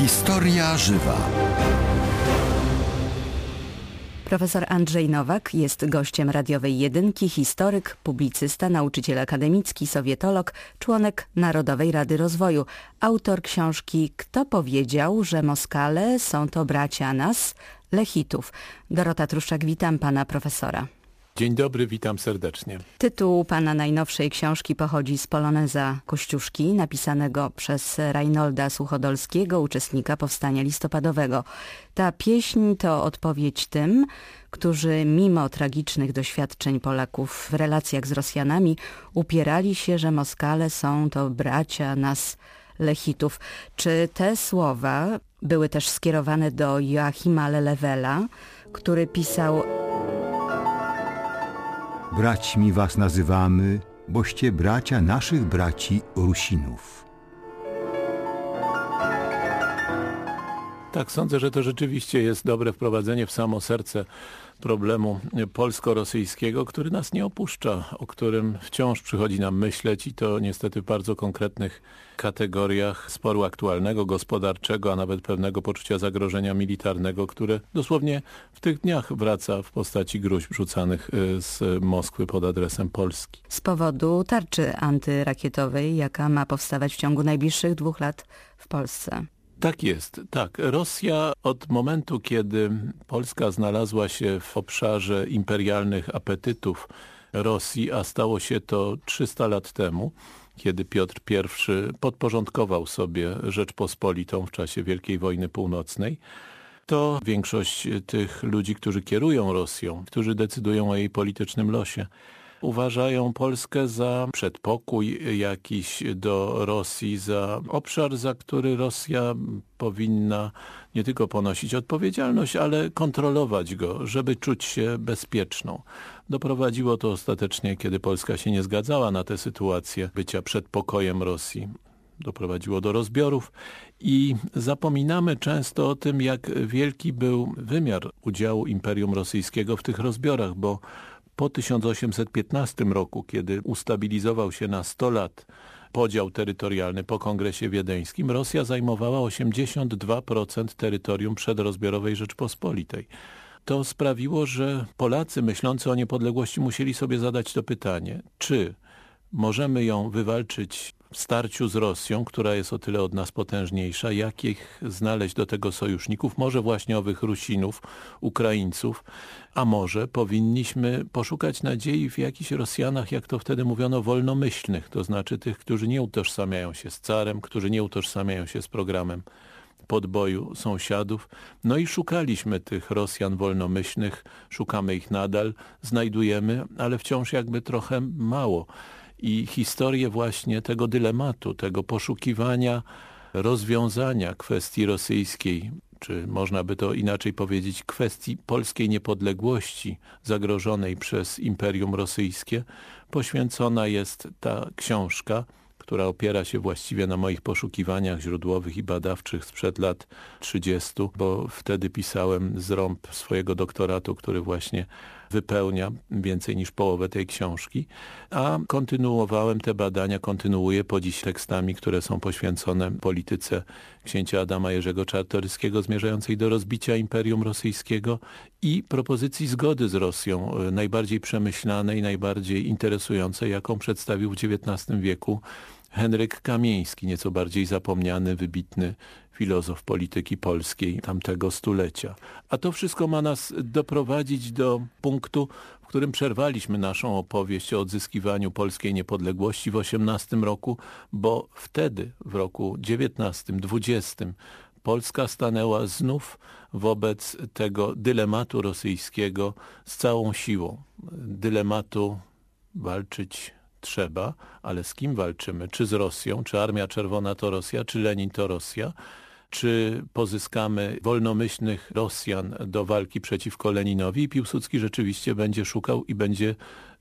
Historia żywa. Profesor Andrzej Nowak jest gościem radiowej jedynki, historyk, publicysta, nauczyciel akademicki, sowietolog, członek Narodowej Rady Rozwoju, autor książki Kto powiedział, że Moskale są to bracia nas, Lechitów. Dorota Truszczak, witam pana profesora. Dzień dobry, witam serdecznie. Tytuł pana najnowszej książki pochodzi z Poloneza Kościuszki, napisanego przez Reinolda Suchodolskiego, uczestnika Powstania Listopadowego. Ta pieśń to odpowiedź tym, którzy mimo tragicznych doświadczeń Polaków w relacjach z Rosjanami upierali się, że Moskale są to bracia nas Lechitów. Czy te słowa były też skierowane do Joachima Lelewela, który pisał Braćmi was nazywamy, boście bracia naszych braci Rusinów. Tak, sądzę, że to rzeczywiście jest dobre wprowadzenie w samo serce problemu polsko-rosyjskiego, który nas nie opuszcza, o którym wciąż przychodzi nam myśleć i to niestety w bardzo konkretnych kategoriach sporu aktualnego, gospodarczego, a nawet pewnego poczucia zagrożenia militarnego, które dosłownie w tych dniach wraca w postaci gruźb rzucanych y, z Moskwy pod adresem Polski. Z powodu tarczy antyrakietowej, jaka ma powstawać w ciągu najbliższych dwóch lat w Polsce. Tak jest, tak. Rosja od momentu, kiedy Polska znalazła się w obszarze imperialnych apetytów Rosji, a stało się to 300 lat temu, kiedy Piotr I podporządkował sobie Rzeczpospolitą w czasie Wielkiej Wojny Północnej, to większość tych ludzi, którzy kierują Rosją, którzy decydują o jej politycznym losie, uważają Polskę za przedpokój jakiś do Rosji, za obszar, za który Rosja powinna nie tylko ponosić odpowiedzialność, ale kontrolować go, żeby czuć się bezpieczną. Doprowadziło to ostatecznie, kiedy Polska się nie zgadzała na tę sytuację bycia przedpokojem Rosji doprowadziło do rozbiorów i zapominamy często o tym, jak wielki był wymiar udziału Imperium Rosyjskiego w tych rozbiorach, bo po 1815 roku, kiedy ustabilizował się na 100 lat podział terytorialny po Kongresie Wiedeńskim, Rosja zajmowała 82% terytorium przedrozbiorowej Rzeczpospolitej. To sprawiło, że Polacy myślący o niepodległości musieli sobie zadać to pytanie, czy możemy ją wywalczyć w starciu z Rosją, która jest o tyle od nas potężniejsza, jakich znaleźć do tego sojuszników, może właśnie owych Rusinów, Ukraińców, a może powinniśmy poszukać nadziei w jakichś Rosjanach, jak to wtedy mówiono, wolnomyślnych, to znaczy tych, którzy nie utożsamiają się z carem, którzy nie utożsamiają się z programem podboju sąsiadów. No i szukaliśmy tych Rosjan wolnomyślnych, szukamy ich nadal, znajdujemy, ale wciąż jakby trochę mało i historię właśnie tego dylematu, tego poszukiwania rozwiązania kwestii rosyjskiej, czy można by to inaczej powiedzieć, kwestii polskiej niepodległości zagrożonej przez Imperium Rosyjskie, poświęcona jest ta książka, która opiera się właściwie na moich poszukiwaniach źródłowych i badawczych sprzed lat 30, bo wtedy pisałem zrąb swojego doktoratu, który właśnie wypełnia więcej niż połowę tej książki, a kontynuowałem te badania, kontynuuję po dziś tekstami, które są poświęcone polityce księcia Adama Jerzego Czartoryskiego zmierzającej do rozbicia Imperium Rosyjskiego i propozycji zgody z Rosją, e, najbardziej przemyślanej, najbardziej interesującej, jaką przedstawił w XIX wieku Henryk Kamieński, nieco bardziej zapomniany, wybitny filozof polityki polskiej tamtego stulecia. A to wszystko ma nas doprowadzić do punktu, w którym przerwaliśmy naszą opowieść o odzyskiwaniu polskiej niepodległości w 18 roku, bo wtedy, w roku 19, 20, Polska stanęła znów wobec tego dylematu rosyjskiego z całą siłą. Dylematu walczyć trzeba, ale z kim walczymy? Czy z Rosją? Czy Armia Czerwona to Rosja? Czy Lenin to Rosja? Czy pozyskamy wolnomyślnych Rosjan do walki przeciwko Leninowi i Piłsudski rzeczywiście będzie szukał i będzie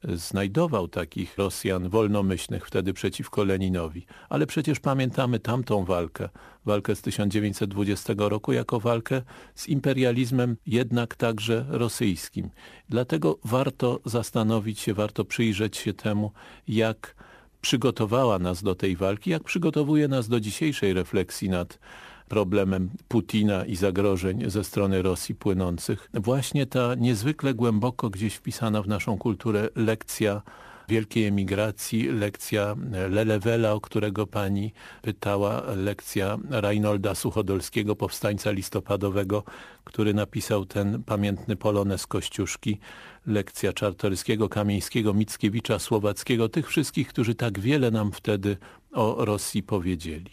znajdował takich Rosjan wolnomyślnych wtedy przeciwko Leninowi. Ale przecież pamiętamy tamtą walkę, walkę z 1920 roku jako walkę z imperializmem jednak także rosyjskim. Dlatego warto zastanowić się, warto przyjrzeć się temu, jak przygotowała nas do tej walki, jak przygotowuje nas do dzisiejszej refleksji nad problemem Putina i zagrożeń ze strony Rosji płynących. Właśnie ta niezwykle głęboko gdzieś wpisana w naszą kulturę lekcja wielkiej emigracji, lekcja Lelewela, o którego pani pytała, lekcja Reinolda Suchodolskiego, powstańca listopadowego, który napisał ten pamiętny polones Kościuszki, lekcja Czartoryskiego, Kamieńskiego, Mickiewicza, Słowackiego, tych wszystkich, którzy tak wiele nam wtedy o Rosji powiedzieli.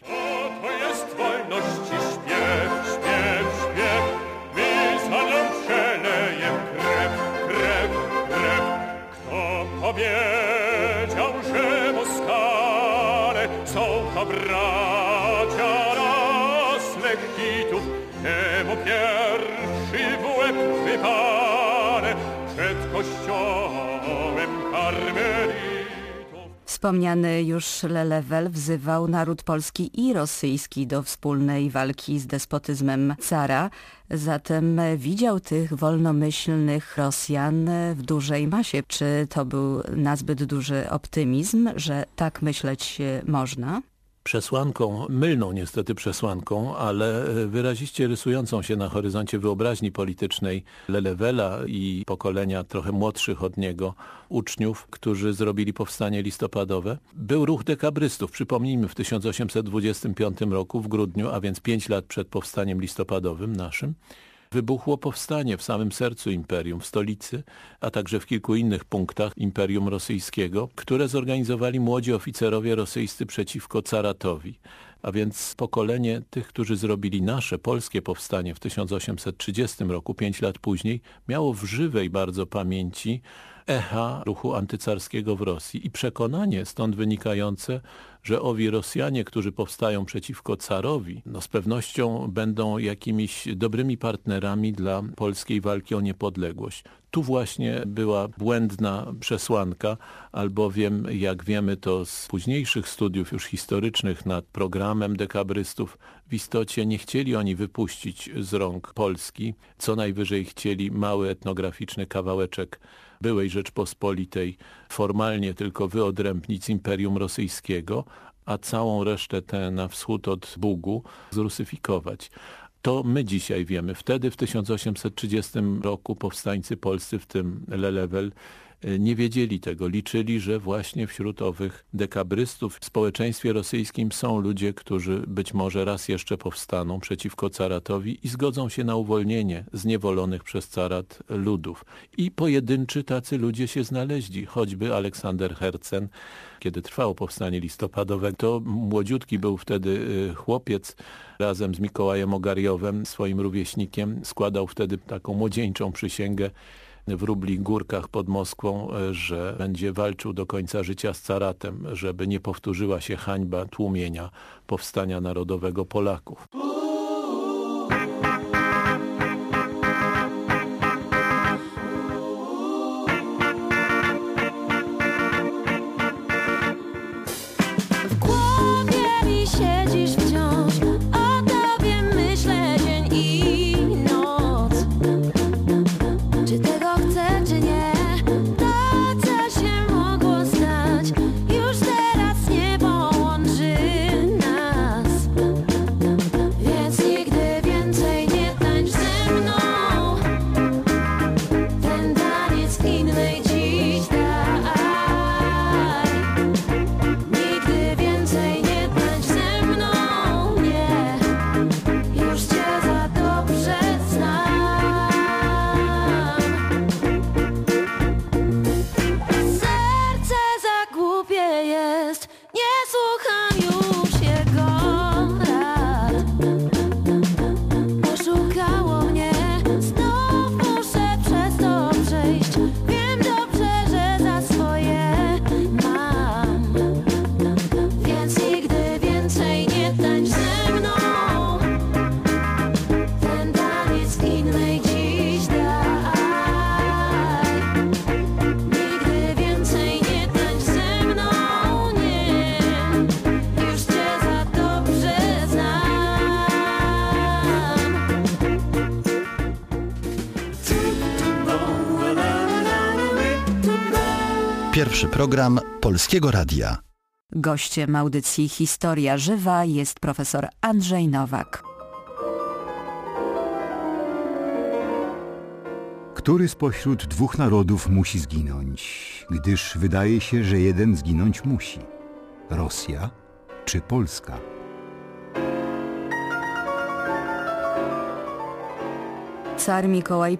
Wspomniany już Lelewel wzywał naród polski i rosyjski do wspólnej walki z despotyzmem cara, zatem widział tych wolnomyślnych Rosjan w dużej masie. Czy to był nazbyt duży optymizm, że tak myśleć można? Przesłanką, mylną niestety przesłanką, ale wyraziście rysującą się na horyzoncie wyobraźni politycznej Lelewela i pokolenia trochę młodszych od niego uczniów, którzy zrobili powstanie listopadowe. Był ruch dekabrystów, przypomnijmy, w 1825 roku w grudniu, a więc pięć lat przed powstaniem listopadowym naszym wybuchło powstanie w samym sercu imperium, w stolicy, a także w kilku innych punktach imperium rosyjskiego, które zorganizowali młodzi oficerowie rosyjscy przeciwko caratowi. A więc pokolenie tych, którzy zrobili nasze polskie powstanie w 1830 roku, pięć lat później, miało w żywej bardzo pamięci echa ruchu antycarskiego w Rosji i przekonanie stąd wynikające, że owi Rosjanie, którzy powstają przeciwko carowi, no z pewnością będą jakimiś dobrymi partnerami dla polskiej walki o niepodległość. Tu właśnie była błędna przesłanka, albowiem jak wiemy to z późniejszych studiów już historycznych nad programem dekabrystów, w istocie nie chcieli oni wypuścić z rąk Polski, co najwyżej chcieli mały etnograficzny kawałeczek byłej Rzeczpospolitej formalnie tylko wyodrębnić z Imperium Rosyjskiego, a całą resztę tę na wschód od Bugu zrusyfikować. To my dzisiaj wiemy. Wtedy w 1830 roku powstańcy polscy, w tym Lelewel, nie wiedzieli tego. Liczyli, że właśnie wśród owych dekabrystów w społeczeństwie rosyjskim są ludzie, którzy być może raz jeszcze powstaną przeciwko caratowi i zgodzą się na uwolnienie zniewolonych przez carat ludów. I pojedynczy tacy ludzie się znaleźli, choćby Aleksander Hercen, kiedy trwało powstanie listopadowe. To młodziutki był wtedy e, chłopiec, razem z Mikołajem Ogariowem, swoim rówieśnikiem, składał wtedy taką młodzieńczą przysięgę w Rubli Górkach pod Moskwą, e, że będzie walczył do końca życia z caratem, żeby nie powtórzyła się hańba tłumienia powstania narodowego Polaków. nie słucham Pierwszy program Polskiego Radia. Gościem audycji Historia Żywa jest profesor Andrzej Nowak. Który spośród dwóch narodów musi zginąć, gdyż wydaje się, że jeden zginąć musi? Rosja czy Polska? Car Mikołaj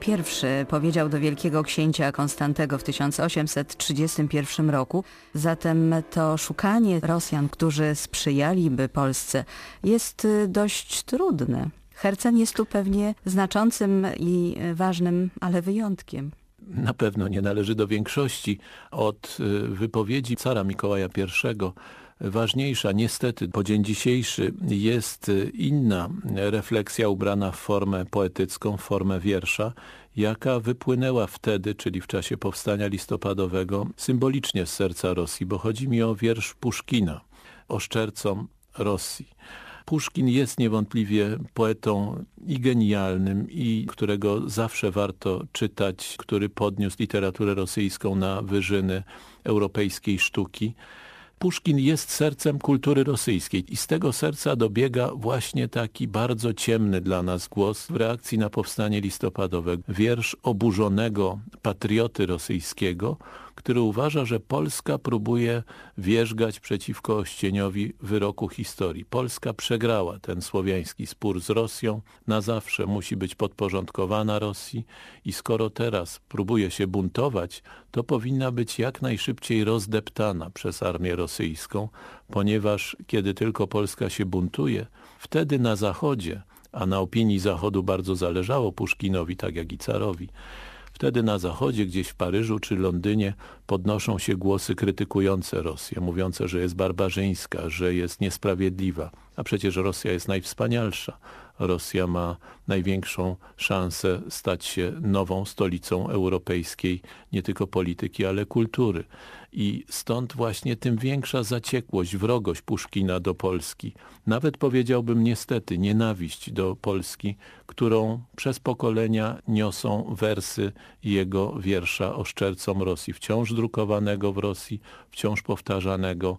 I powiedział do wielkiego księcia Konstantego w 1831 roku, zatem to szukanie Rosjan, którzy sprzyjaliby Polsce jest y, dość trudne. Hercen jest tu pewnie znaczącym i ważnym, ale wyjątkiem. Na pewno nie należy do większości. Od y, wypowiedzi cara Mikołaja I ważniejsza niestety po dzień dzisiejszy jest inna refleksja ubrana w formę poetycką, w formę wiersza, jaka wypłynęła wtedy, czyli w czasie powstania listopadowego, symbolicznie z serca Rosji, bo chodzi mi o wiersz Puszkina, oszczercom Rosji. Puszkin jest niewątpliwie poetą i genialnym, i którego zawsze warto czytać, który podniósł literaturę rosyjską na wyżyny europejskiej sztuki. Puszkin jest sercem kultury rosyjskiej i z tego serca dobiega właśnie taki bardzo ciemny dla nas głos w reakcji na powstanie listopadowe. Wiersz oburzonego patrioty rosyjskiego, który uważa, że Polska próbuje wierzgać przeciwko Ościeniowi wyroku historii. Polska przegrała ten słowiański spór z Rosją, na zawsze musi być podporządkowana Rosji i skoro teraz próbuje się buntować, to powinna być jak najszybciej rozdeptana przez armię rosyjską, ponieważ kiedy tylko Polska się buntuje, wtedy na Zachodzie, a na opinii Zachodu bardzo zależało Puszkinowi, tak jak i carowi, Wtedy na zachodzie, gdzieś w Paryżu czy Londynie podnoszą się głosy krytykujące Rosję, mówiące, że jest barbarzyńska, że jest niesprawiedliwa. A przecież Rosja jest najwspanialsza. Rosja ma największą szansę stać się nową stolicą europejskiej nie tylko polityki, ale kultury. I stąd właśnie tym większa zaciekłość, wrogość Puszkina do Polski. Nawet powiedziałbym niestety nienawiść do Polski, którą przez pokolenia niosą wersy jego wiersza oszczercom Rosji, wciąż drukowanego w Rosji, wciąż powtarzanego.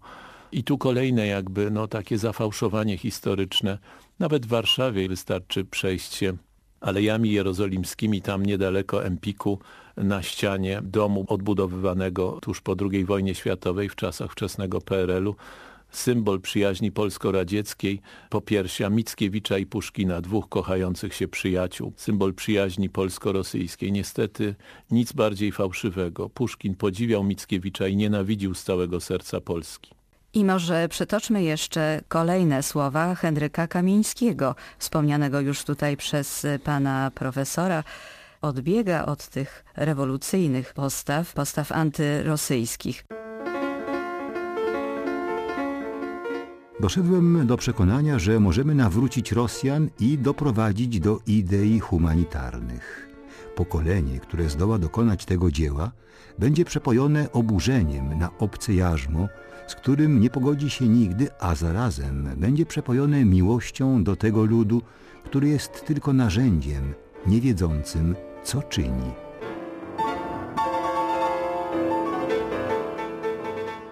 I tu kolejne jakby no takie zafałszowanie historyczne. Nawet w Warszawie wystarczy przejść się alejami jerozolimskimi, tam niedaleko Empiku, na ścianie domu odbudowywanego tuż po II wojnie światowej w czasach wczesnego PRL-u symbol przyjaźni polsko-radzieckiej, popiersia Mickiewicza i Puszkina, dwóch kochających się przyjaciół, symbol przyjaźni polsko-rosyjskiej. Niestety nic bardziej fałszywego. Puszkin podziwiał Mickiewicza i nienawidził z całego serca Polski. I może przytoczmy jeszcze kolejne słowa Henryka Kamińskiego, wspomnianego już tutaj przez pana profesora. Odbiega od tych rewolucyjnych postaw, postaw antyrosyjskich. Doszedłem do przekonania, że możemy nawrócić Rosjan i doprowadzić do idei humanitarnych. Pokolenie, które zdoła dokonać tego dzieła, będzie przepojone oburzeniem na obce jarzmo, z którym nie pogodzi się nigdy, a zarazem będzie przepojone miłością do tego ludu, który jest tylko narzędziem, niewiedzącym, co czyni.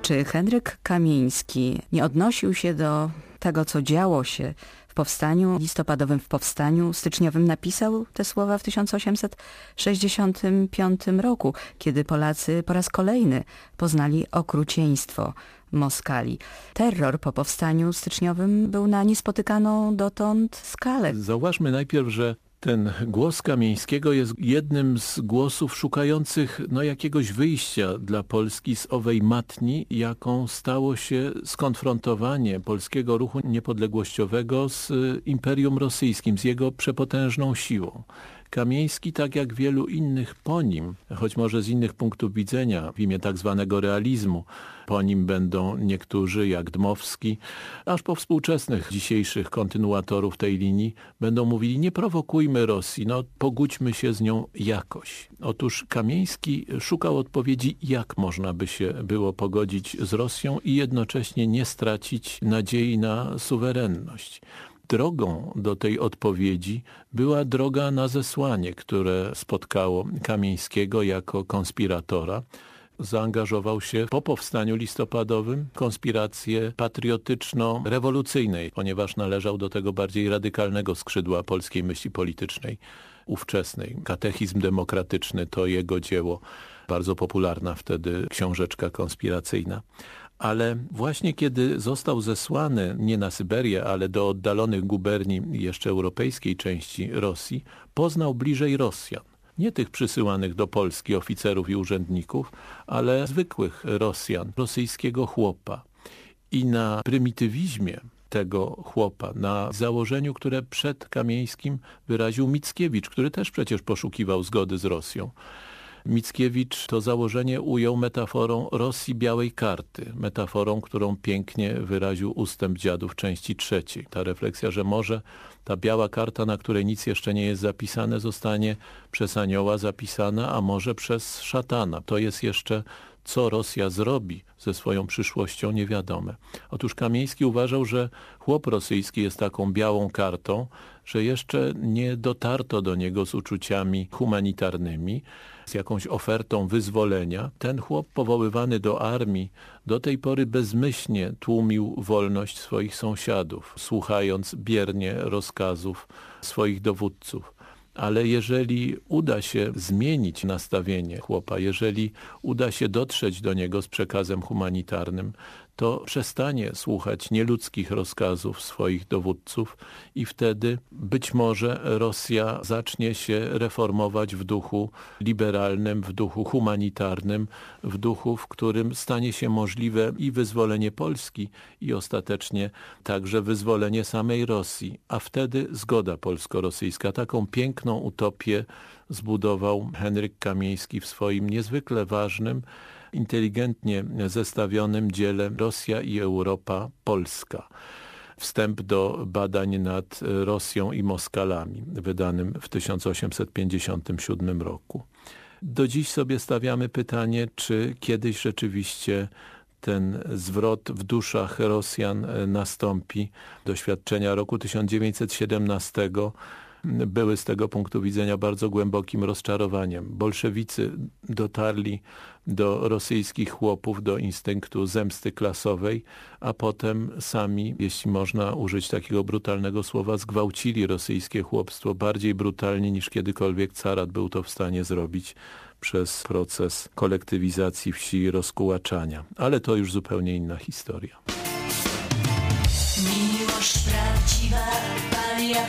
Czy Henryk Kamiński nie odnosił się do tego, co działo się powstaniu listopadowym, w powstaniu styczniowym? Napisał te słowa w 1865 roku, kiedy Polacy po raz kolejny poznali okrucieństwo Moskali. Terror po powstaniu styczniowym był na niespotykaną dotąd skalę. Zauważmy najpierw, że ten głos Kamieńskiego jest jednym z głosów szukających no, jakiegoś wyjścia dla Polski z owej matni, jaką stało się skonfrontowanie polskiego ruchu niepodległościowego z Imperium Rosyjskim, z jego przepotężną siłą. Kamieński, tak jak wielu innych po nim, choć może z innych punktów widzenia, w imię tak zwanego realizmu, po nim będą niektórzy, jak Dmowski, aż po współczesnych dzisiejszych kontynuatorów tej linii, będą mówili, nie prowokujmy Rosji, no pogódźmy się z nią jakoś. Otóż Kamieński szukał odpowiedzi, jak można by się było pogodzić z Rosją i jednocześnie nie stracić nadziei na suwerenność drogą do tej odpowiedzi była droga na zesłanie, które spotkało Kamieńskiego jako konspiratora. Zaangażował się po powstaniu listopadowym w konspirację patriotyczno-rewolucyjnej, ponieważ należał do tego bardziej radykalnego skrzydła polskiej myśli politycznej. ówczesnej. Katechizm demokratyczny to jego dzieło, bardzo popularna wtedy książeczka konspiracyjna ale właśnie kiedy został zesłany nie na Syberię, ale do oddalonych guberni jeszcze europejskiej części Rosji, poznał bliżej Rosjan. Nie tych przysyłanych do Polski oficerów i urzędników, ale zwykłych Rosjan, rosyjskiego chłopa. I na prymitywizmie tego chłopa, na założeniu, które przed Kamieńskim wyraził Mickiewicz, który też przecież poszukiwał zgody z Rosją. Mickiewicz to założenie ujął metaforą Rosji białej karty, metaforą, którą pięknie wyraził ustęp dziadów części trzeciej. Ta refleksja, że może ta biała karta, na której nic jeszcze nie jest zapisane, zostanie przez anioła zapisana, a może przez szatana. To jest jeszcze co Rosja zrobi ze swoją przyszłością, niewiadome. Otóż Kamieński uważał, że chłop rosyjski jest taką białą kartą, że jeszcze nie dotarto do niego z uczuciami humanitarnymi, z jakąś ofertą wyzwolenia. Ten chłop powoływany do armii do tej pory bezmyślnie tłumił wolność swoich sąsiadów, słuchając biernie rozkazów swoich dowódców ale jeżeli uda się zmienić nastawienie chłopa, jeżeli uda się dotrzeć do niego z przekazem humanitarnym, to przestanie słuchać nieludzkich rozkazów swoich dowódców i wtedy być może Rosja zacznie się reformować w duchu liberalnym, w duchu humanitarnym, w duchu, w którym stanie się możliwe i wyzwolenie Polski i ostatecznie także wyzwolenie samej Rosji, a wtedy zgoda polsko-rosyjska. Taką piękną utopię zbudował Henryk Kamieński w swoim niezwykle ważnym inteligentnie zestawionym dziele Rosja i Europa Polska. Wstęp do badań nad Rosją i Moskalami, wydanym w 1857 roku. Do dziś sobie stawiamy pytanie, czy kiedyś rzeczywiście ten zwrot w duszach Rosjan nastąpi. Doświadczenia roku 1917 były z tego punktu widzenia bardzo głębokim rozczarowaniem. Bolszewicy dotarli do rosyjskich chłopów, do instynktu zemsty klasowej, a potem sami, jeśli można użyć takiego brutalnego słowa, zgwałcili rosyjskie chłopstwo bardziej brutalnie niż kiedykolwiek carat był to w stanie zrobić przez proces kolektywizacji wsi i rozkułaczania. Ale to już zupełnie inna historia. Miłość prawdziwa pali jak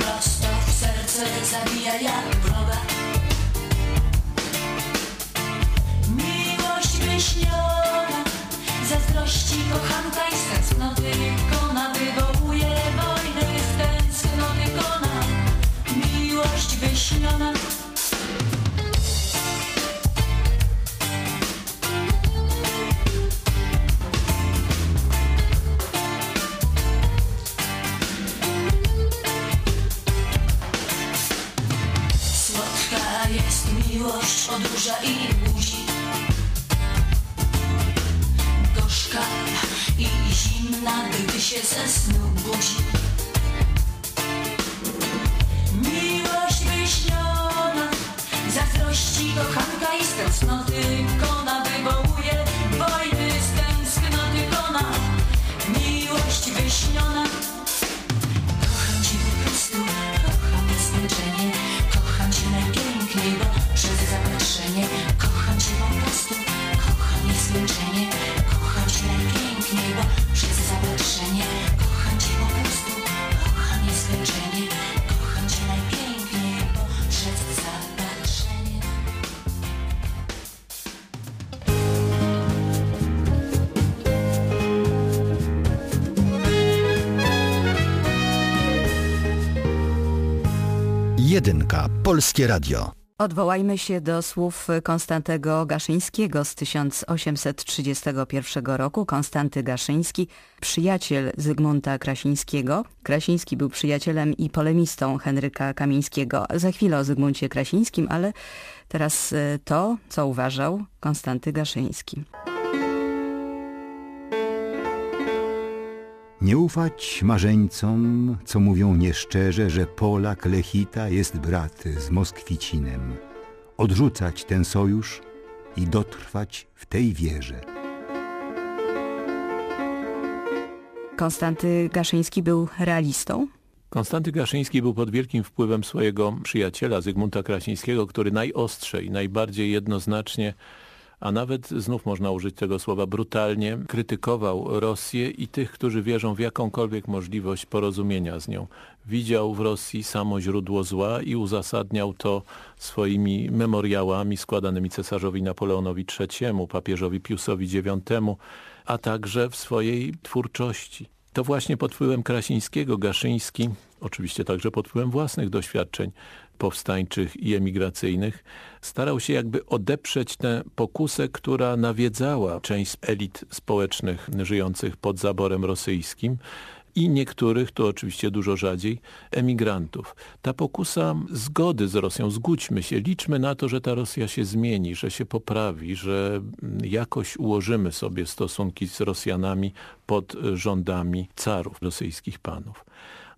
prosto w serce, zabija jak wroga. Miłość wyśniona Zazdrości kochanka i z tęsknoty kona Wywołuje wojnę z tęsknoty kona Miłość wyśniona odurza i buzi. Gorzka i zimna, gdy się ze snu budzi. Miłość wyśniona, zazdrości kochanka i z tęsknoty Polskie Radio. Odwołajmy się do słów Konstantego Gaszyńskiego z 1831 roku. Konstanty Gaszyński, przyjaciel Zygmunta Krasińskiego. Krasiński był przyjacielem i polemistą Henryka Kamińskiego. Za chwilę o Zygmuncie Krasińskim, ale teraz e, to, co uważał Konstanty Gaszyński. Nie ufać marzeńcom, co mówią nieszczerze, że Polak Lechita jest brat z Moskwicinem. Odrzucać ten sojusz i dotrwać w tej wierze. Konstanty Gaszyński był realistą? Konstanty Gaszyński był pod wielkim wpływem swojego przyjaciela Zygmunta Krasińskiego, który najostrzej, najbardziej jednoznacznie a nawet znów można użyć tego słowa brutalnie, krytykował Rosję i tych, którzy wierzą w jakąkolwiek możliwość porozumienia z nią. Widział w Rosji samo źródło zła i uzasadniał to swoimi memoriałami składanymi cesarzowi Napoleonowi III, papieżowi Piusowi IX, a także w swojej twórczości. To właśnie pod wpływem Krasińskiego Gaszyński, oczywiście także pod wpływem własnych doświadczeń, powstańczych i emigracyjnych, starał się jakby odeprzeć tę pokusę, która nawiedzała część elit społecznych żyjących pod zaborem rosyjskim i niektórych, to oczywiście dużo rzadziej, emigrantów. Ta pokusa zgody z Rosją, zgódźmy się, liczmy na to, że ta Rosja się zmieni, że się poprawi, że jakoś ułożymy sobie stosunki z Rosjanami pod rządami carów, rosyjskich panów.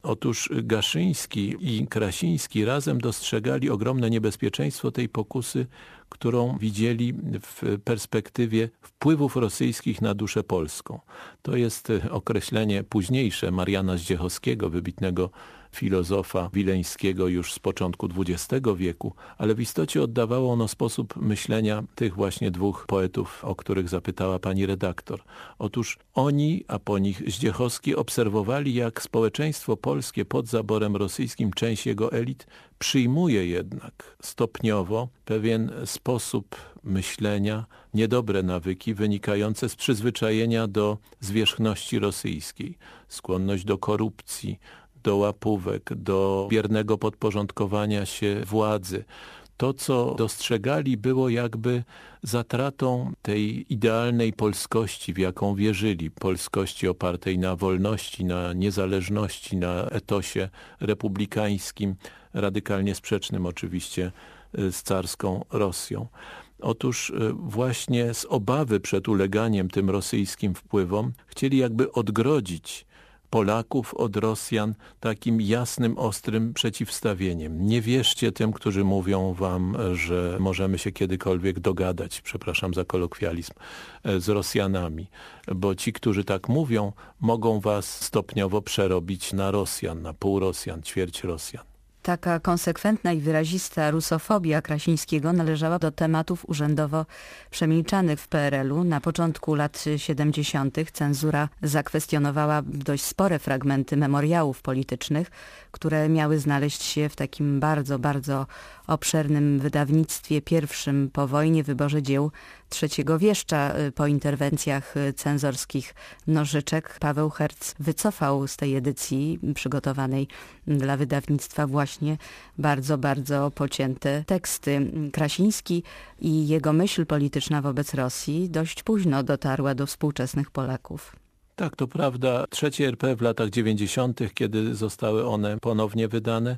Otóż Gaszyński i Krasiński razem dostrzegali ogromne niebezpieczeństwo tej pokusy, którą widzieli w perspektywie wpływów rosyjskich na duszę polską. To jest określenie późniejsze Mariana Zdziechowskiego, wybitnego filozofa wileńskiego już z początku XX wieku, ale w istocie oddawało ono sposób myślenia tych właśnie dwóch poetów, o których zapytała pani redaktor. Otóż oni, a po nich Zdziechowski obserwowali, jak społeczeństwo polskie pod zaborem rosyjskim, część jego elit, przyjmuje jednak stopniowo pewien sposób myślenia, niedobre nawyki wynikające z przyzwyczajenia do zwierzchności rosyjskiej, skłonność do korupcji, do łapówek, do biernego podporządkowania się władzy. To, co dostrzegali, było jakby zatratą tej idealnej polskości, w jaką wierzyli. Polskości opartej na wolności, na niezależności, na etosie republikańskim, radykalnie sprzecznym oczywiście y, z carską Rosją. Otóż y, właśnie z obawy przed uleganiem tym rosyjskim wpływom chcieli jakby odgrodzić Polaków od Rosjan takim jasnym, ostrym przeciwstawieniem. Nie wierzcie tym, którzy mówią wam, że możemy się kiedykolwiek dogadać, przepraszam za kolokwializm, e, z Rosjanami, bo ci, którzy tak mówią, mogą was stopniowo przerobić na Rosjan, na pół Rosjan, ćwierć Rosjan. Taka konsekwentna i wyrazista rusofobia Krasińskiego należała do tematów urzędowo przemilczanych w PRL-u. Na początku lat 70. cenzura zakwestionowała dość spore fragmenty memoriałów politycznych, które miały znaleźć się w takim bardzo, bardzo obszernym wydawnictwie pierwszym po wojnie wyborze dzieł trzeciego wieszcza y, po interwencjach y, cenzorskich nożyczek. Paweł Herz wycofał z tej edycji przygotowanej dla wydawnictwa właśnie bardzo, bardzo pocięte teksty. Krasiński i jego myśl polityczna wobec Rosji dość późno dotarła do współczesnych Polaków. Tak, to prawda. Trzecie RP w latach 90., kiedy zostały one ponownie wydane,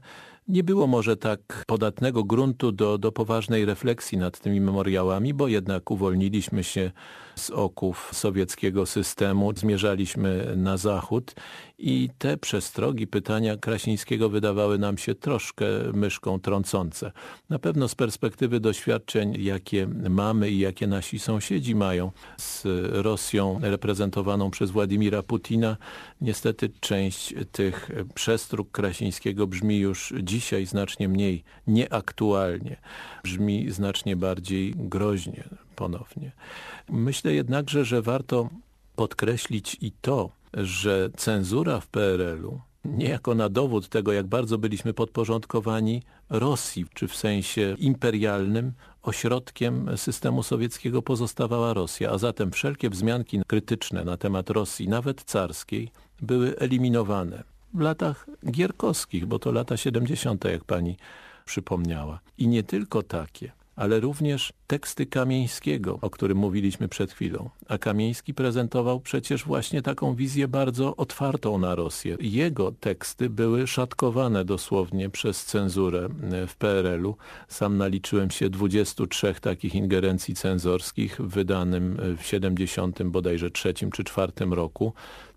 nie było może tak podatnego gruntu do, do poważnej refleksji nad tymi memoriałami, bo jednak uwolniliśmy się z oków sowieckiego systemu, zmierzaliśmy na zachód i te przestrogi, pytania Krasińskiego wydawały nam się troszkę myszką trącące. Na pewno z perspektywy doświadczeń, jakie mamy i jakie nasi sąsiedzi mają z Rosją reprezentowaną przez Władimira Putina, niestety część tych przestróg Krasińskiego brzmi już dzisiaj znacznie mniej nieaktualnie, brzmi znacznie bardziej groźnie ponownie. Myślę jednakże, że warto podkreślić i to, że cenzura w PRL-u niejako na dowód tego, jak bardzo byliśmy podporządkowani Rosji, czy w sensie imperialnym, ośrodkiem systemu sowieckiego pozostawała Rosja, a zatem wszelkie wzmianki krytyczne na temat Rosji, nawet carskiej, były eliminowane. W latach gierkowskich, bo to lata 70., jak pani przypomniała. I nie tylko takie ale również teksty Kamieńskiego, o którym mówiliśmy przed chwilą. A Kamieński prezentował przecież właśnie taką wizję bardzo otwartą na Rosję. Jego teksty były szatkowane dosłownie przez cenzurę w PRL-u. Sam naliczyłem się 23 takich ingerencji cenzorskich w wydanym w 70 bodajże trzecim czy czwartym roku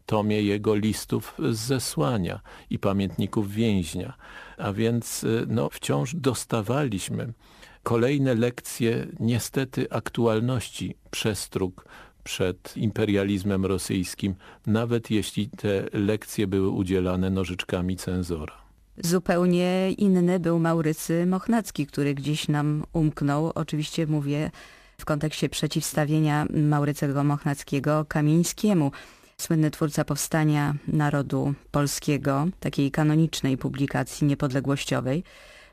tomie jego listów z zesłania i pamiętników więźnia. A więc no, wciąż dostawaliśmy kolejne lekcje niestety aktualności przestróg przed imperializmem rosyjskim, nawet jeśli te lekcje były udzielane nożyczkami cenzora. Zupełnie inny był Maurycy Mochnacki, który gdzieś nam umknął. Oczywiście mówię w kontekście przeciwstawienia Maurycego Mochnackiego Kamińskiemu. Słynny twórca powstania narodu polskiego, takiej kanonicznej publikacji niepodległościowej,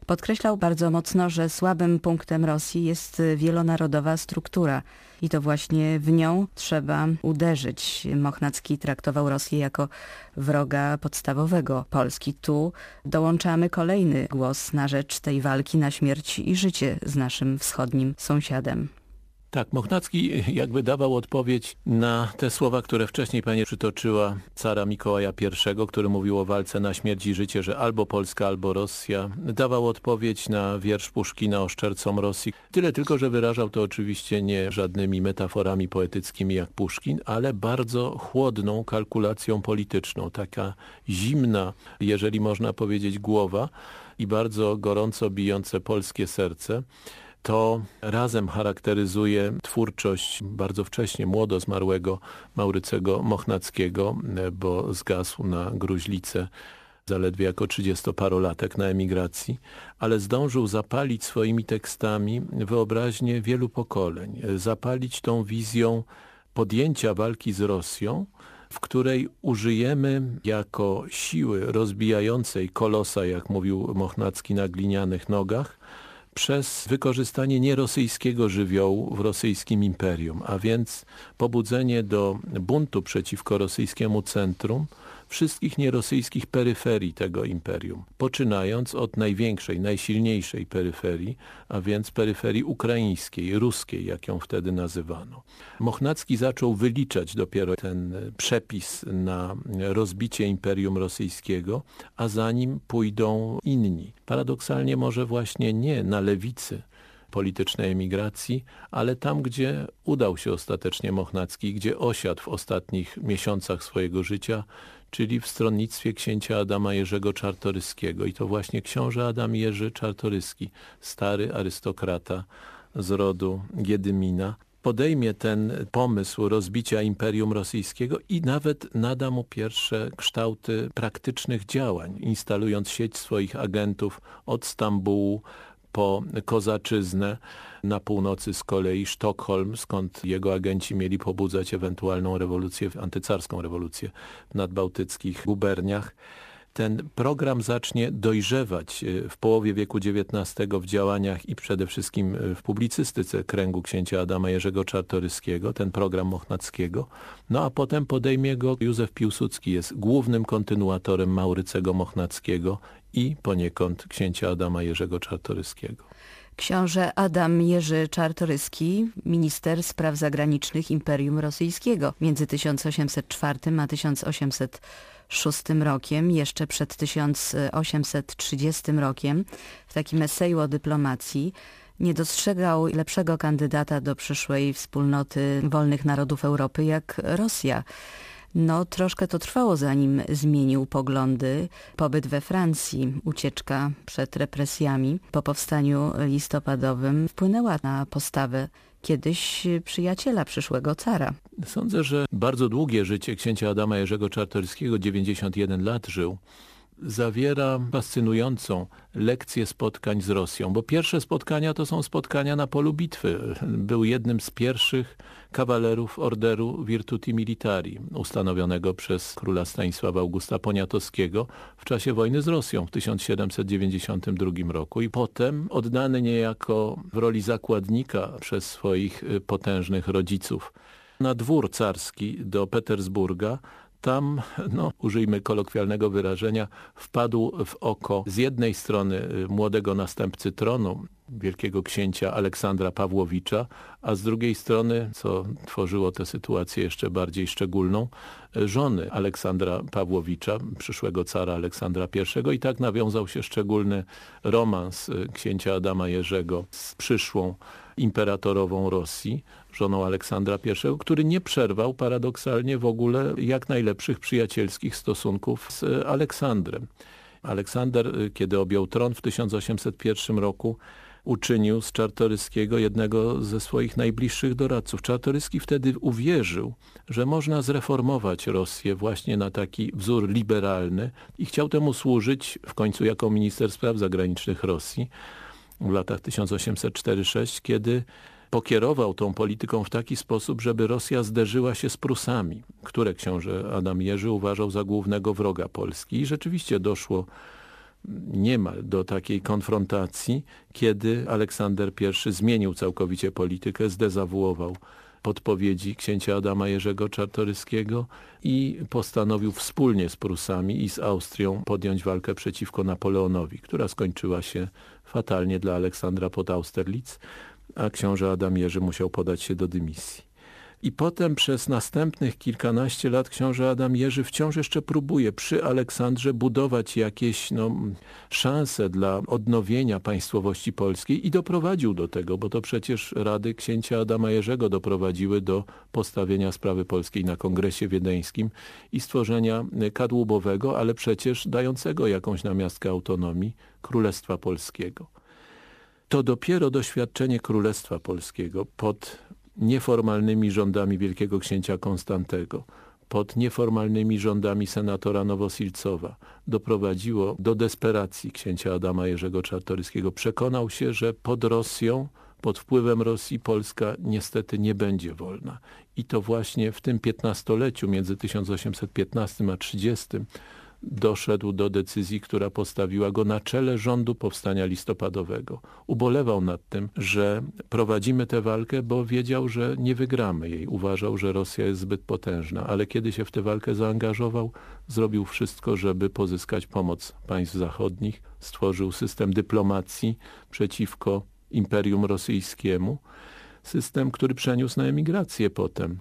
podkreślał bardzo mocno, że słabym punktem Rosji jest wielonarodowa struktura i to właśnie w nią trzeba uderzyć. Mochnacki traktował Rosję jako wroga podstawowego Polski. Tu dołączamy kolejny głos na rzecz tej walki na śmierć i życie z naszym wschodnim sąsiadem. Tak, Mochnacki jakby dawał odpowiedź na te słowa, które wcześniej pani przytoczyła cara Mikołaja I, który mówił o walce na śmierć i życie, że albo Polska, albo Rosja. Dawał odpowiedź na wiersz Puszkina o szczercom Rosji. Tyle tylko, że wyrażał to oczywiście nie żadnymi metaforami poetyckimi jak Puszkin, ale bardzo chłodną kalkulacją polityczną. Taka zimna, jeżeli można powiedzieć, głowa i bardzo gorąco bijące polskie serce to razem charakteryzuje twórczość bardzo wcześnie młodo zmarłego Maurycego Mochnackiego, bo zgasł na gruźlicę zaledwie jako trzydziestoparolatek na emigracji, ale zdążył zapalić swoimi tekstami wyobraźnię wielu pokoleń, zapalić tą wizją podjęcia walki z Rosją, w której użyjemy jako siły rozbijającej kolosa, jak mówił Mochnacki, na glinianych nogach, przez wykorzystanie nierosyjskiego żywiołu w rosyjskim imperium, a więc pobudzenie do buntu przeciwko rosyjskiemu centrum wszystkich nierosyjskich peryferii tego imperium, poczynając od największej, najsilniejszej peryferii, a więc peryferii ukraińskiej, ruskiej, jak ją wtedy nazywano. Mochnacki zaczął wyliczać dopiero ten przepis na rozbicie imperium rosyjskiego, a za nim pójdą inni. Paradoksalnie może właśnie nie na lewicy, politycznej emigracji, ale tam, gdzie udał się ostatecznie Mochnacki, gdzie osiadł w ostatnich miesiącach swojego życia, czyli w stronnictwie księcia Adama Jerzego Czartoryskiego. I to właśnie książę Adam Jerzy Czartoryski, stary arystokrata z rodu Giedymina, podejmie ten pomysł rozbicia Imperium Rosyjskiego i nawet nada mu pierwsze kształty praktycznych działań, instalując sieć swoich agentów od Stambułu po Kozaczyznę, na północy z kolei Sztokholm, skąd jego agenci mieli pobudzać ewentualną rewolucję, antycarską rewolucję w nadbałtyckich guberniach. Ten program zacznie dojrzewać e, w połowie wieku XIX w działaniach i przede wszystkim e, w publicystyce kręgu księcia Adama Jerzego Czartoryskiego, ten program Mochnackiego. No a potem podejmie go Józef Piłsudski, jest głównym kontynuatorem Maurycego Mochnackiego i poniekąd księcia Adama Jerzego Czartoryskiego. Książę Adam Jerzy Czartoryski, minister spraw zagranicznych Imperium Rosyjskiego między 1804 a 1806 rokiem, jeszcze przed 1830 rokiem, w takim eseju o dyplomacji, nie dostrzegał lepszego kandydata do przyszłej wspólnoty wolnych narodów Europy jak Rosja. No troszkę to trwało zanim zmienił poglądy. Pobyt we Francji, ucieczka przed represjami po powstaniu listopadowym wpłynęła na postawę kiedyś przyjaciela przyszłego cara. Sądzę, że bardzo długie życie księcia Adama Jerzego Czartoryskiego, 91 lat żył, zawiera fascynującą lekcję spotkań z Rosją, bo pierwsze spotkania to są spotkania na polu bitwy. Był jednym z pierwszych kawalerów Orderu Virtuti Militari, ustanowionego przez króla Stanisława Augusta Poniatowskiego w czasie wojny z Rosją w 1792 roku i potem oddany niejako w roli zakładnika przez swoich potężnych rodziców na dwór carski do Petersburga, tam, no, użyjmy kolokwialnego wyrażenia, wpadł w oko z jednej strony y, młodego następcy tronu, wielkiego księcia Aleksandra Pawłowicza, a z drugiej strony, co tworzyło tę sytuację jeszcze bardziej szczególną, y, żony Aleksandra Pawłowicza, przyszłego cara Aleksandra I. I tak nawiązał się szczególny romans y, księcia Adama Jerzego z przyszłą imperatorową Rosji, żoną Aleksandra I, który nie przerwał paradoksalnie w ogóle jak najlepszych przyjacielskich stosunków z Aleksandrem. Aleksander, kiedy objął tron w 1801 roku, uczynił z Czartoryskiego jednego ze swoich najbliższych doradców. Czartoryski wtedy uwierzył, że można zreformować Rosję właśnie na taki wzór liberalny i chciał temu służyć w końcu jako minister spraw zagranicznych Rosji w latach 1804-6, kiedy pokierował tą polityką w taki sposób, żeby Rosja zderzyła się z Prusami, które książę Adam Jerzy uważał za głównego wroga Polski. I rzeczywiście doszło niemal do takiej konfrontacji, kiedy Aleksander I zmienił całkowicie politykę, zdezawuował podpowiedzi księcia Adama Jerzego Czartoryskiego i postanowił wspólnie z Prusami i z Austrią podjąć walkę przeciwko Napoleonowi, która skończyła się fatalnie dla Aleksandra pod Austerlitz, a książę Adam Jerzy musiał podać się do dymisji. I potem przez następnych kilkanaście lat książę Adam Jerzy wciąż jeszcze próbuje przy Aleksandrze budować jakieś no, szanse dla odnowienia państwowości polskiej i doprowadził do tego, bo to przecież rady księcia Adama Jerzego doprowadziły do postawienia sprawy polskiej na kongresie wiedeńskim i stworzenia kadłubowego, ale przecież dającego jakąś namiastkę autonomii Królestwa Polskiego. To dopiero doświadczenie Królestwa Polskiego pod nieformalnymi rządami wielkiego księcia Konstantego, pod nieformalnymi rządami senatora Nowosilcowa doprowadziło do desperacji księcia Adama Jerzego Czartoryskiego. Przekonał się, że pod Rosją, pod wpływem Rosji Polska niestety nie będzie wolna. I to właśnie w tym piętnastoleciu między 1815 a 30 doszedł do decyzji, która postawiła go na czele rządu powstania listopadowego. Ubolewał nad tym, że prowadzimy tę walkę, bo wiedział, że nie wygramy jej. Uważał, że Rosja jest zbyt potężna, ale kiedy się w tę walkę zaangażował, zrobił wszystko, żeby pozyskać pomoc państw zachodnich. Stworzył system dyplomacji przeciwko Imperium Rosyjskiemu. System, który przeniósł na emigrację potem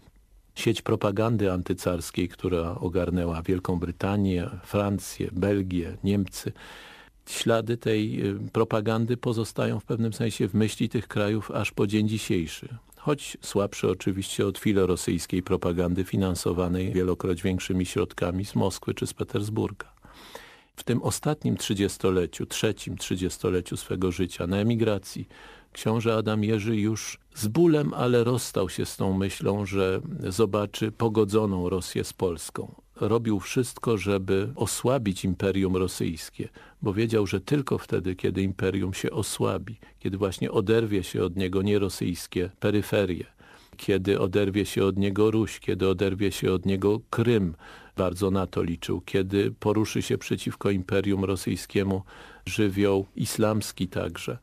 sieć propagandy antycarskiej, która ogarnęła Wielką Brytanię, Francję, Belgię, Niemcy. Ślady tej y, propagandy pozostają w pewnym sensie w myśli tych krajów aż po dzień dzisiejszy. Choć słabsze oczywiście od filorosyjskiej propagandy finansowanej wielokroć większymi środkami z Moskwy czy z Petersburga. W tym ostatnim trzydziestoleciu, trzecim trzydziestoleciu swego życia na emigracji książę Adam Jerzy już z bólem, ale rozstał się z tą myślą, że zobaczy pogodzoną Rosję z Polską. Robił wszystko, żeby osłabić Imperium Rosyjskie, bo wiedział, że tylko wtedy, kiedy Imperium się osłabi, kiedy właśnie oderwie się od niego nierosyjskie peryferie, kiedy oderwie się od niego Ruś, kiedy oderwie się od niego Krym, bardzo na to liczył, kiedy poruszy się przeciwko Imperium Rosyjskiemu żywioł islamski także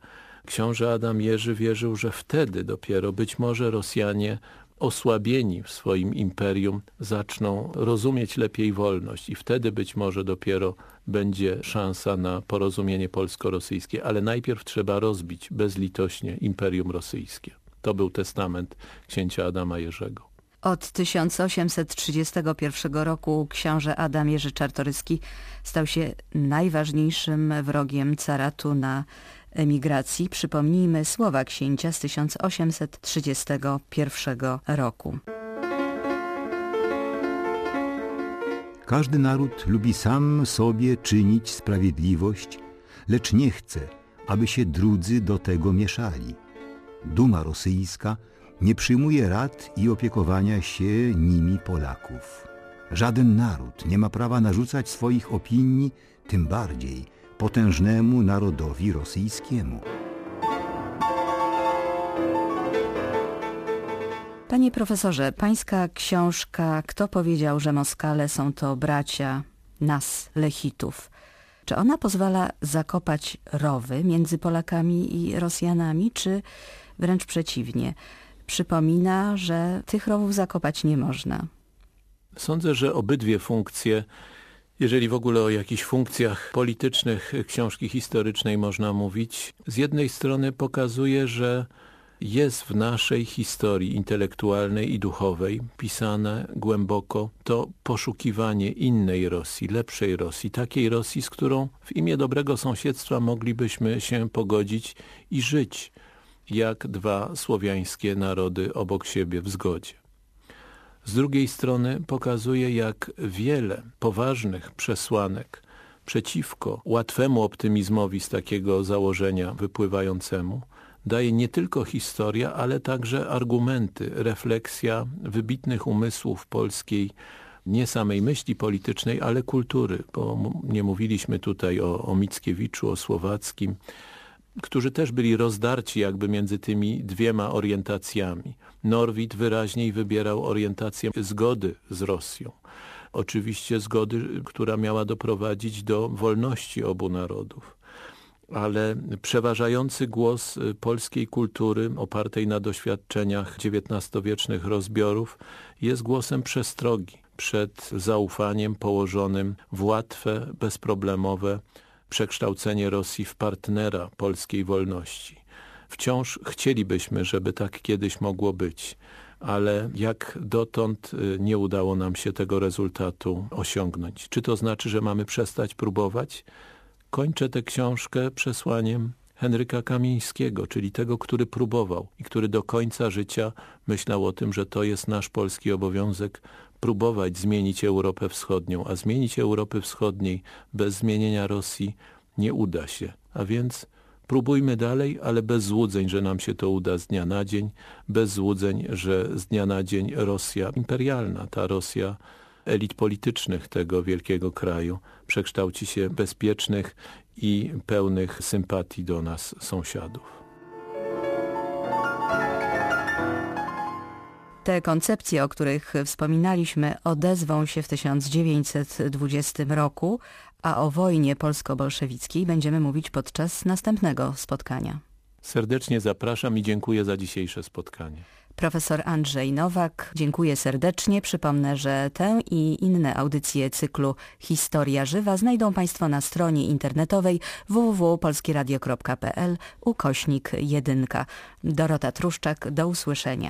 Książę Adam Jerzy wierzył, że wtedy dopiero być może Rosjanie osłabieni w swoim imperium zaczną rozumieć lepiej wolność i wtedy być może dopiero będzie szansa na porozumienie polsko-rosyjskie, ale najpierw trzeba rozbić bezlitośnie imperium rosyjskie. To był testament księcia Adama Jerzego. Od 1831 roku książę Adam Jerzy Czartoryski stał się najważniejszym wrogiem caratu na emigracji. Przypomnijmy słowa księcia z 1831 roku. Każdy naród lubi sam sobie czynić sprawiedliwość, lecz nie chce, aby się drudzy do tego mieszali. Duma rosyjska nie przyjmuje rad i opiekowania się nimi Polaków. Żaden naród nie ma prawa narzucać swoich opinii, tym bardziej – potężnemu narodowi rosyjskiemu. Panie profesorze, pańska książka Kto powiedział, że Moskale są to bracia nas, Lechitów. Czy ona pozwala zakopać rowy między Polakami i Rosjanami, czy wręcz przeciwnie? Przypomina, że tych rowów zakopać nie można. Sądzę, że obydwie funkcje jeżeli w ogóle o jakichś funkcjach politycznych książki historycznej można mówić, z jednej strony pokazuje, że jest w naszej historii intelektualnej i duchowej pisane głęboko to poszukiwanie innej Rosji, lepszej Rosji, takiej Rosji, z którą w imię dobrego sąsiedztwa moglibyśmy się pogodzić i żyć jak dwa słowiańskie narody obok siebie w zgodzie. Z drugiej strony pokazuje, jak wiele poważnych przesłanek przeciwko łatwemu optymizmowi z takiego założenia wypływającemu daje nie tylko historia, ale także argumenty, refleksja wybitnych umysłów polskiej, nie samej myśli politycznej, ale kultury, bo nie mówiliśmy tutaj o, o Mickiewiczu, o Słowackim, którzy też byli rozdarci jakby między tymi dwiema orientacjami. Norwid wyraźniej wybierał orientację zgody z Rosją. Oczywiście zgody, która miała doprowadzić do wolności obu narodów ale przeważający głos y, polskiej kultury opartej na doświadczeniach XIX-wiecznych rozbiorów jest głosem przestrogi przed zaufaniem położonym w łatwe, bezproblemowe przekształcenie Rosji w partnera polskiej wolności. Wciąż chcielibyśmy, żeby tak kiedyś mogło być, ale jak dotąd y, nie udało nam się tego rezultatu osiągnąć. Czy to znaczy, że mamy przestać próbować? Kończę tę książkę przesłaniem Henryka Kamińskiego, czyli tego, który próbował i który do końca życia myślał o tym, że to jest nasz polski obowiązek próbować zmienić Europę Wschodnią, a zmienić Europy Wschodniej bez zmienienia Rosji nie uda się. A więc próbujmy dalej, ale bez złudzeń, że nam się to uda z dnia na dzień, bez złudzeń, że z dnia na dzień Rosja imperialna, ta Rosja elit politycznych tego wielkiego kraju przekształci się bezpiecznych i pełnych sympatii do nas sąsiadów. Te koncepcje, o których wspominaliśmy, odezwą się w 1920 roku, a o wojnie polsko-bolszewickiej będziemy mówić podczas następnego spotkania. Serdecznie zapraszam i dziękuję za dzisiejsze spotkanie. Profesor Andrzej Nowak, dziękuję serdecznie. Przypomnę, że tę i inne audycje cyklu Historia Żywa znajdą Państwo na stronie internetowej www.polskieradio.pl ukośnik 1. Dorota Truszczak, do usłyszenia.